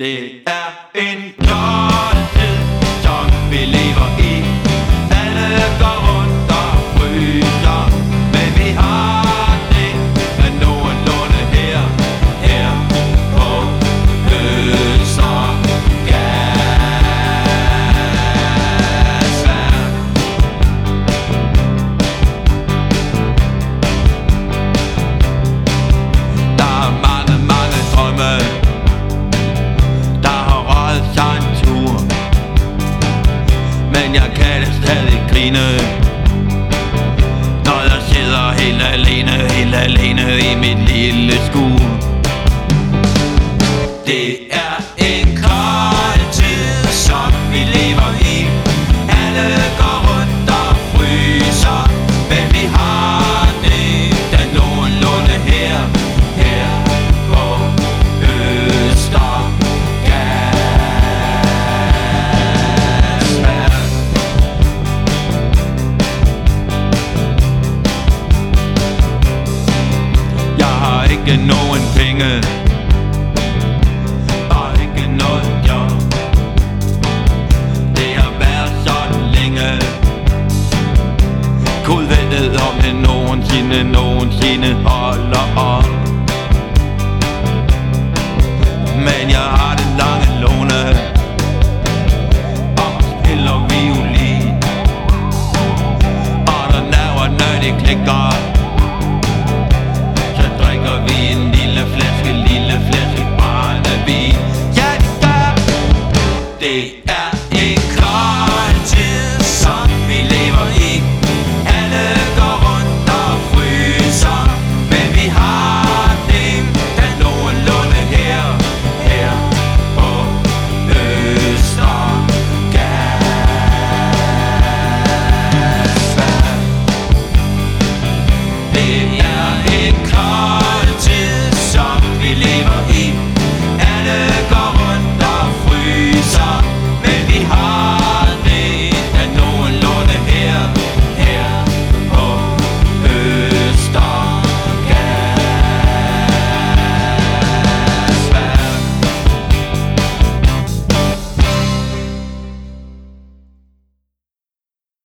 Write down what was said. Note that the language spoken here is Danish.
Det er en klokketid, som vi lever i. Alle går rundt og fryser Men vi har det af nogenlunde her Her på Østergasværk Der er mange, mange drømme. Men jeg kan det stadig grine. Når jeg sidder helt alene, helt alene i mit lille skue Det ikke nogen penge. Og ikke noget job. Det har været sådan længe. Gud ved om han nogensinde, nogensinde holder op. Men jeg har det lange låne. Og spiller violin. Og når det klikker. they er are in class.